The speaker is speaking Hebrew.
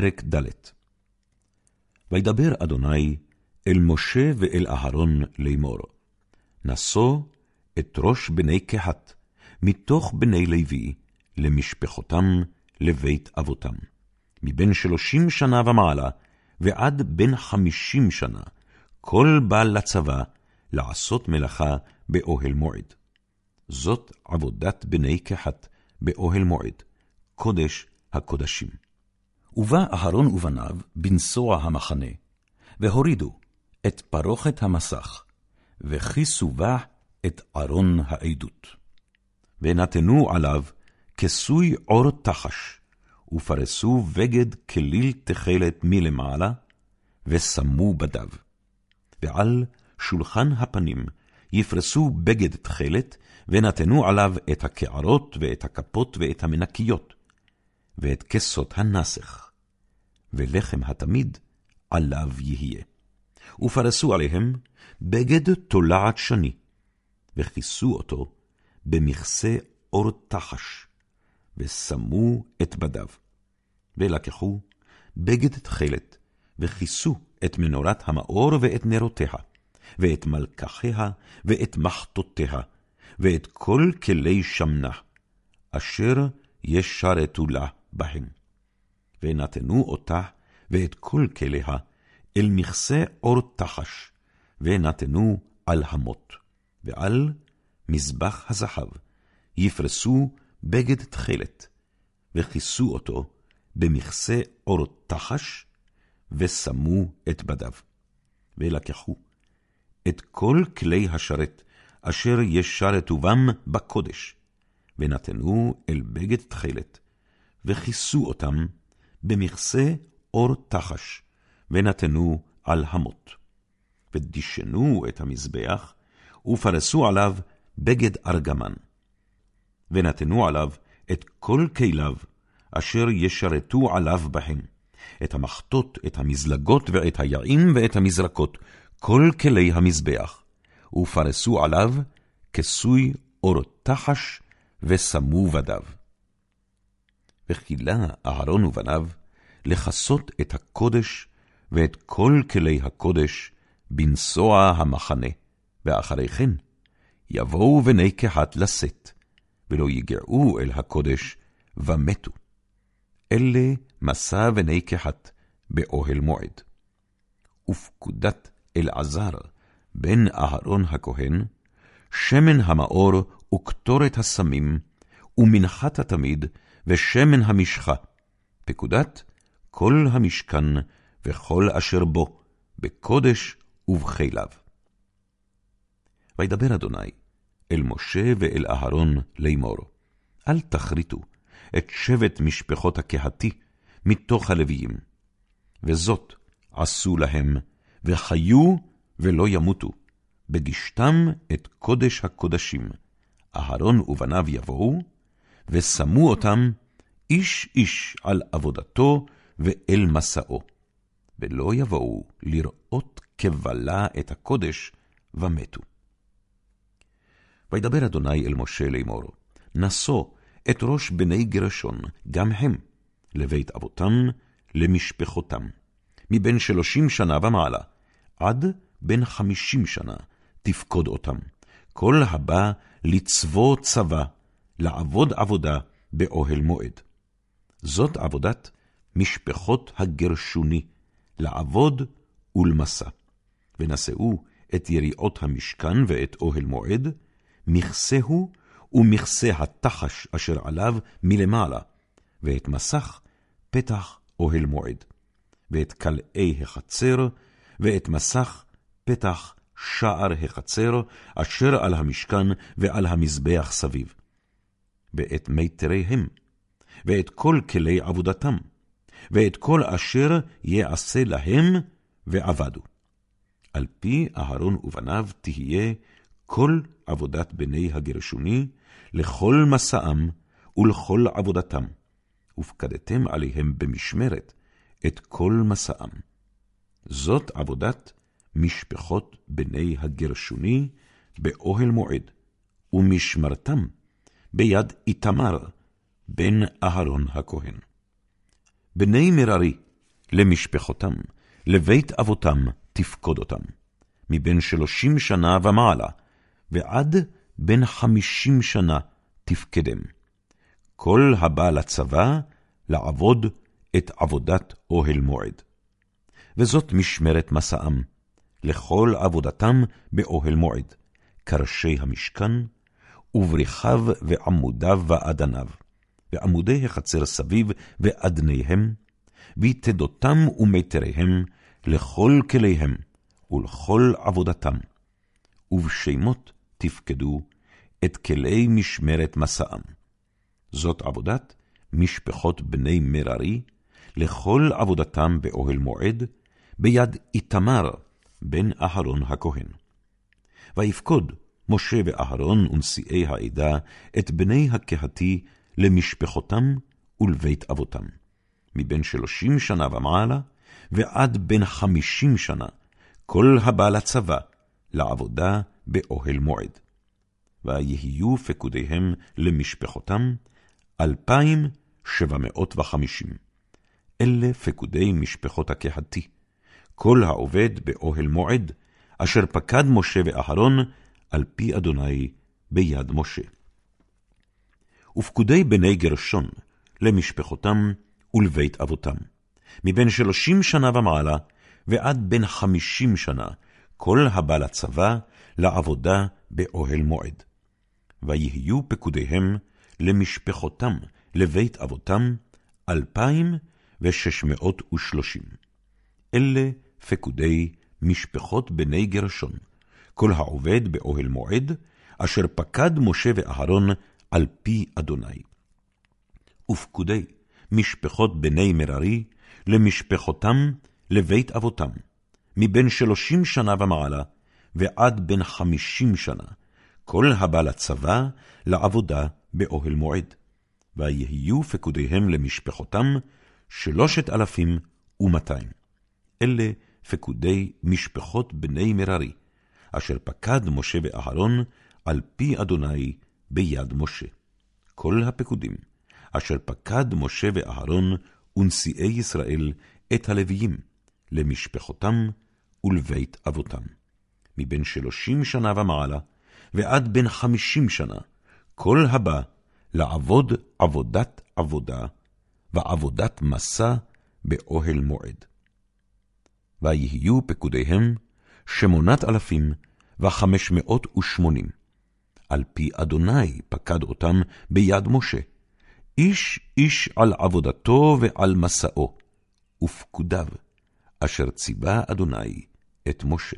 פרק ד' וידבר אדוני אל משה ואל אהרון לאמור, נשוא את ראש בני קהת, מתוך בני לוי, למשפחותם, לבית אבותם. מבין שלושים שנה ומעלה, ועד בן חמישים שנה, כל בעל לצבא, לעשות מלאכה באוהל מועד. זאת עבודת בני קהת באוהל מועד, קודש הקודשים. ובא אהרון ובניו בנסוע המחנה, והורידו את פרוכת המסך, וכיסו בה את ארון העדות. ונתנו עליו כסוי עור תחש, ופרסו בגד כליל תכלת מלמעלה, ושמו בדיו. ועל שולחן הפנים יפרסו בגד תכלת, ונתנו עליו את הקערות ואת הכפות ואת המנקיות, ואת כסות הנסך, ולחם התמיד עליו יהיה. ופרסו עליהם בגד תולעת שני, וכיסו אותו במכסה אור תחש, ושמו את בדיו. ולקחו בגד תכלת, וכיסו את מנורת המאור ואת נרותיה, ואת מלקחיה ואת מחטותיה, ואת כל כלי שמנה, אשר ישרתו לה בהם. ונתנו אותה ואת כל כליה אל מכסה אור תחש, ונתנו על המות, ועל מזבח הזהב יפרסו בגד תכלת, וכיסו אותו במכסה אור תחש, ושמו את בדיו. ולקחו את כל כלי השרת, אשר ישרתו בם בקודש, ונתנו אל בגד תכלת, וכיסו אותם במכסה אור תחש, ונתנו על המות. ודישנו את המזבח, ופרסו עליו בגד ארגמן. ונתנו עליו את כל כליו, אשר ישרתו עליו בהם, את המחטות, את המזלגות, ואת היעים, ואת המזרקות, כל כלי המזבח, ופרסו עליו כסוי אור תחש, ושמו בדיו. וכילה אהרון ובניו לכסות את הקודש ואת כל כלי הקודש בנסוע המחנה, ואחרי כן יבואו בני קהת לשאת, ולא יגעו אל הקודש, ומתו. אלה מסע בני קהת באוהל מועד. ופקודת אלעזר, בן אהרון הכהן, שמן המאור וקטורת הסמים, ומנחת התמיד, ושמן המשחה, פקודת כל המשכן וכל אשר בו, בקודש ובחיליו. וידבר אדוני אל משה ואל אהרון לאמור, אל תכריתו את שבט משפחות הקהתי מתוך הלוויים, וזאת עשו להם, וחיו ולא ימותו, בגישתם את קודש הקודשים. אהרון ובניו יבואו, ושמו אותם איש איש על עבודתו ואל מסעו, ולא יבואו לראות כבלה את הקודש, ומתו. וידבר אדוני אל משה לאמור, נשוא את ראש בני גרשון, גם הם, לבית אבותם, למשפחותם, מבין שלושים שנה ומעלה, עד בין חמישים שנה, תפקוד אותם. כל הבא לצבוא צבא, לעבוד עבודה באוהל מועד. זאת עבודת משפחות הגרשוני, לעבוד ולמסע. ונשאו את יריעות המשכן ואת אוהל מועד, מכסהו ומכסה התחש אשר עליו מלמעלה, ואת מסך פתח אוהל מועד, ואת כלאי החצר, ואת מסך פתח שער החצר, אשר על המשכן ועל המזבח סביב. ואת מיתריהם, ואת כל כלי עבודתם, ואת כל אשר יעשה להם, ועבדו. על פי אהרון ובניו תהיה כל עבודת בני הגרשוני, לכל מסעם ולכל עבודתם, ופקדתם עליהם במשמרת את כל מסעם. זאת עבודת משפחות בני הגרשוני באוהל מועד, ומשמרתם ביד איתמר, בן אהרון הכהן. בני מררי, למשפחותם, לבית אבותם תפקוד אותם, מבין שלושים שנה ומעלה, ועד בין חמישים שנה תפקדם. כל הבא לצבא, לעבוד את עבודת אוהל מועד. וזאת משמרת מסעם, לכל עבודתם באוהל מועד, קרשי המשכן, ובריחיו ועמודיו ואדניו, ועמודי החצר סביב ואדניהם, ויתדותם ומיתריהם לכל כליהם, ולכל עבודתם. ובשמות תפקדו את כלי משמרת מסעם. זאת עבודת משפחות בני מררי, לכל עבודתם באוהל מועד, ביד איתמר, בן אהרון הכהן. ויפקוד משה ואהרון ונשיאי העדה את בני הקהתי למשפחותם ולבית אבותם, מבין שלושים שנה ומעלה, ועד בין חמישים שנה, כל הבא לצבא, לעבודה באוהל מועד. ויהיו פקודיהם למשפחותם, אלפיים שבע מאות וחמישים. אלה פקודי משפחות הקהתי, כל העובד באוהל מועד, אשר פקד משה ואהרון, על פי אדוני ביד משה. ופקודי בני גרשון, למשפחותם ולבית אבותם, מבין שלושים שנה ומעלה, ועד בין חמישים שנה, כל הבא לצבא, לעבודה באוהל מועד. ויהיו פקודיהם למשפחותם, לבית אבותם, אלפיים ושש מאות ושלושים. אלה פקודי משפחות בני גרשון, כל העובד באוהל מועד, אשר פקד משה ואהרון על פי אדוני. ופקודי משפחות בני מררי, למשפחותם, לבית אבותם, מבין שלושים שנה ומעלה, ועד בין חמישים שנה, כל הבא לצבא, לעבודה באוהל מועד. ויהיו פקודיהם למשפחותם שלושת אלפים ומאתיים. אלה פקודי משפחות בני מררי, אשר פקד משה ואהרון על פי אדוני ביד משה. כל הפקודים, אשר פקד משה ואהרון ונשיאי ישראל את הלוויים, למשפחותם ולבית אבותם. מבין שלושים שנה ומעלה, ועד בין חמישים שנה, כל הבא לעבוד עבודת עבודה, ועבודת מסע באוהל מועד. ויהיו פקודיהם שמונת אלפים וחמש מאות ושמונים. על פי אדוני פקד אותם ביד משה, איש איש על עבודתו ועל מסעו, ופקודיו, אשר ציווה אדוני את משה.